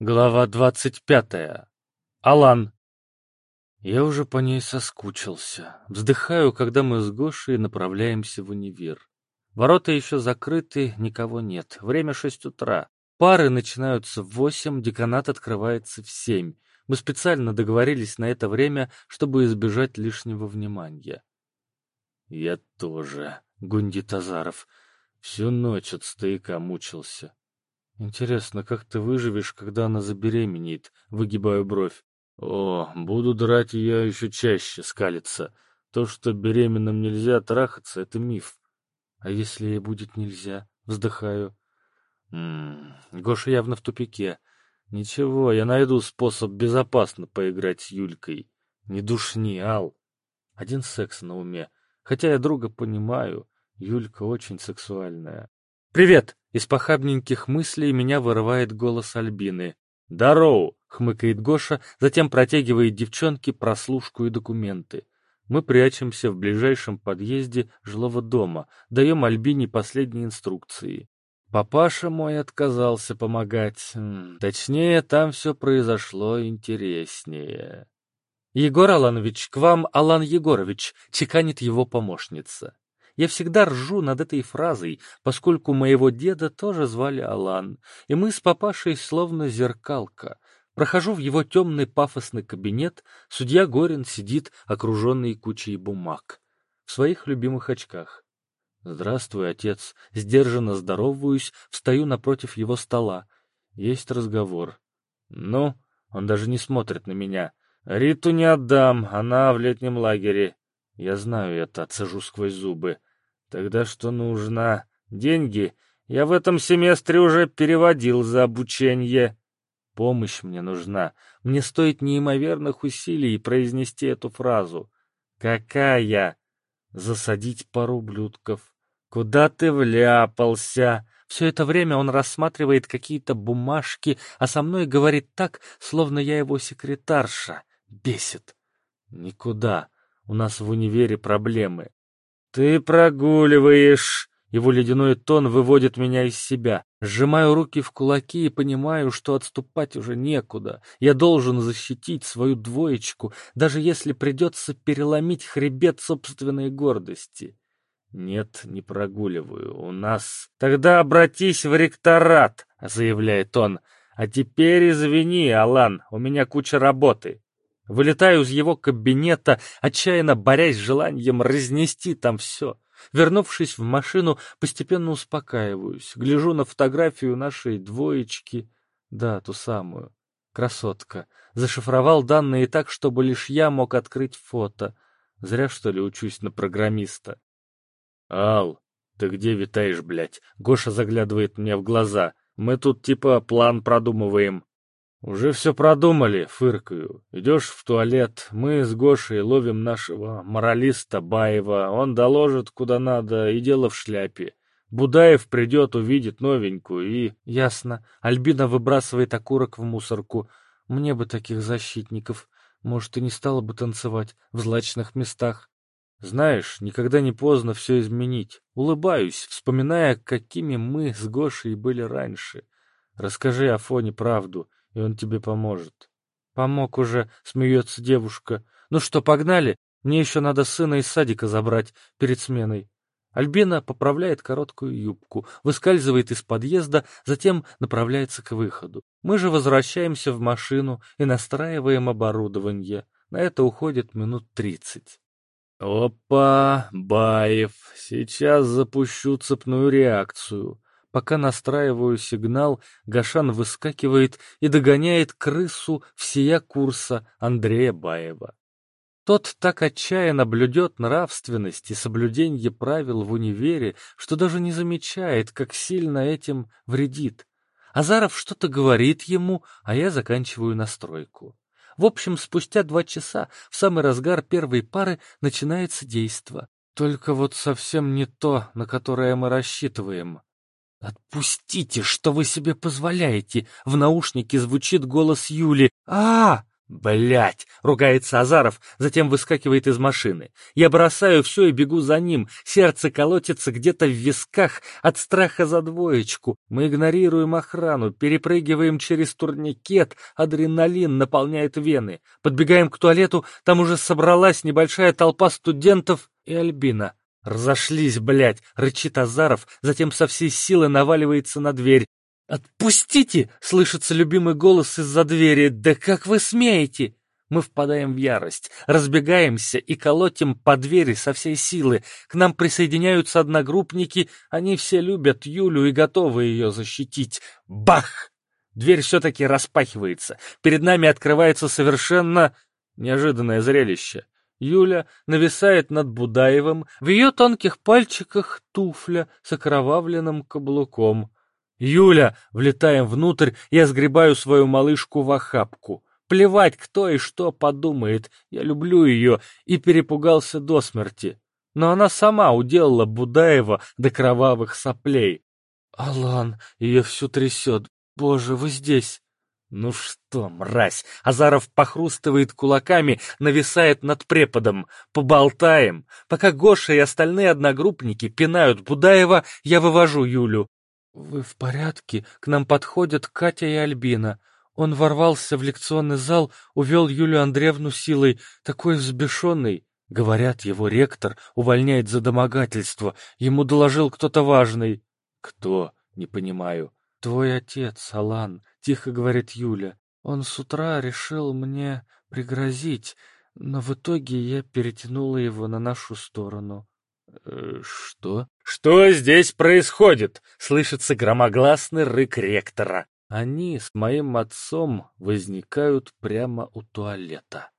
Глава двадцать пятая. Алан. Я уже по ней соскучился. Вздыхаю, когда мы с Гошей направляемся в универ. Ворота еще закрыты, никого нет. Время шесть утра. Пары начинаются в восемь, деканат открывается в семь. Мы специально договорились на это время, чтобы избежать лишнего внимания. Я тоже, гундит Азаров. Всю ночь от стояка мучился. Интересно, как ты выживешь, когда она забеременеет? Выгибаю бровь. О, буду драть ее еще чаще, скалится. То, что беременным нельзя трахаться, это миф. А если ей будет нельзя? Вздыхаю. М -м, Гоша явно в тупике. Ничего, я найду способ безопасно поиграть с Юлькой. Не душни, Ал. Один секс на уме. Хотя я друга понимаю, Юлька очень сексуальная. «Привет!» Из похабненьких мыслей меня вырывает голос Альбины. «Дароу!» — хмыкает Гоша, затем протягивает девчонке прослушку и документы. Мы прячемся в ближайшем подъезде жилого дома, даем Альбине последние инструкции. Папаша мой отказался помогать. Точнее, там все произошло интереснее. «Егор Аланович, к вам Алан Егорович», — чеканит его помощница. Я всегда ржу над этой фразой, поскольку моего деда тоже звали Алан, и мы с папашей словно зеркалка. Прохожу в его темный пафосный кабинет, судья Горин сидит, окруженный кучей бумаг, в своих любимых очках. «Здравствуй, отец!» Сдержанно здороваюсь, встаю напротив его стола. Есть разговор. «Ну?» Он даже не смотрит на меня. «Риту не отдам, она в летнем лагере». Я знаю это, отсажу сквозь зубы. Тогда что нужно? Деньги? Я в этом семестре уже переводил за обучение. Помощь мне нужна. Мне стоит неимоверных усилий произнести эту фразу. Какая? Засадить пару ублюдков. Куда ты вляпался? Все это время он рассматривает какие-то бумажки, а со мной говорит так, словно я его секретарша. Бесит. Никуда. У нас в универе проблемы. Ты прогуливаешь. Его ледяной тон выводит меня из себя. Сжимаю руки в кулаки и понимаю, что отступать уже некуда. Я должен защитить свою двоечку, даже если придется переломить хребет собственной гордости. Нет, не прогуливаю. У нас... Тогда обратись в ректорат, заявляет он. А теперь извини, Алан, у меня куча работы. Вылетаю из его кабинета, отчаянно борясь с желанием разнести там все. Вернувшись в машину, постепенно успокаиваюсь. Гляжу на фотографию нашей двоечки. Да, ту самую. Красотка. Зашифровал данные так, чтобы лишь я мог открыть фото. Зря, что ли, учусь на программиста. Ал, ты где витаешь, блядь? Гоша заглядывает мне в глаза. Мы тут типа план продумываем. «Уже все продумали», — фыркаю. «Идешь в туалет, мы с Гошей ловим нашего моралиста Баева, он доложит куда надо, и дело в шляпе. Будаев придет, увидит новенькую и...» «Ясно. Альбина выбрасывает окурок в мусорку. Мне бы таких защитников. Может, и не стала бы танцевать в злачных местах». Знаешь, никогда не поздно все изменить. Улыбаюсь, вспоминая, какими мы с Гошей были раньше. Расскажи о Фоне правду и он тебе поможет. Помог уже, смеется девушка. Ну что, погнали? Мне еще надо сына из садика забрать перед сменой. Альбина поправляет короткую юбку, выскальзывает из подъезда, затем направляется к выходу. Мы же возвращаемся в машину и настраиваем оборудование. На это уходит минут тридцать. «Опа, Баев, сейчас запущу цепную реакцию. Пока настраиваю сигнал, Гашан выскакивает и догоняет крысу всея курса Андрея Баева. Тот так отчаянно блюдет нравственность и соблюдение правил в универе, что даже не замечает, как сильно этим вредит. Азаров что-то говорит ему, а я заканчиваю настройку. В общем, спустя два часа, в самый разгар первой пары, начинается действо. Только вот совсем не то, на которое мы рассчитываем. «Отпустите, что вы себе позволяете!» В наушнике звучит голос Юли. а, -а, Блять! ругается Азаров, затем выскакивает из машины. Я бросаю все и бегу за ним. Сердце колотится где-то в висках от страха за двоечку. Мы игнорируем охрану, перепрыгиваем через турникет, адреналин наполняет вены. Подбегаем к туалету, там уже собралась небольшая толпа студентов и Альбина. «Разошлись, блядь!» — рычит Азаров, затем со всей силы наваливается на дверь. «Отпустите!» — слышится любимый голос из-за двери. «Да как вы смеете?» Мы впадаем в ярость, разбегаемся и колотим по двери со всей силы. К нам присоединяются одногруппники, они все любят Юлю и готовы ее защитить. Бах! Дверь все-таки распахивается. Перед нами открывается совершенно неожиданное зрелище. Юля нависает над Будаевым, в ее тонких пальчиках туфля с окровавленным каблуком. «Юля!» — влетаем внутрь, я сгребаю свою малышку в охапку. Плевать, кто и что подумает, я люблю ее и перепугался до смерти. Но она сама уделала Будаева до кровавых соплей. «Алан!» — ее всю трясет. «Боже, вы здесь!» «Ну что, мразь!» Азаров похрустывает кулаками, нависает над преподом. «Поболтаем!» Пока Гоша и остальные одногруппники пинают Будаева, я вывожу Юлю. «Вы в порядке?» К нам подходят Катя и Альбина. Он ворвался в лекционный зал, увел Юлию Андреевну силой, такой взбешенный. Говорят, его ректор увольняет за домогательство. Ему доложил кто-то важный. «Кто?» «Не понимаю». «Твой отец, Алан», — тихо говорит Юля. «Он с утра решил мне пригрозить, но в итоге я перетянула его на нашу сторону». «Э, «Что?» «Что здесь происходит?» — слышится громогласный рык ректора. Они с моим отцом возникают прямо у туалета.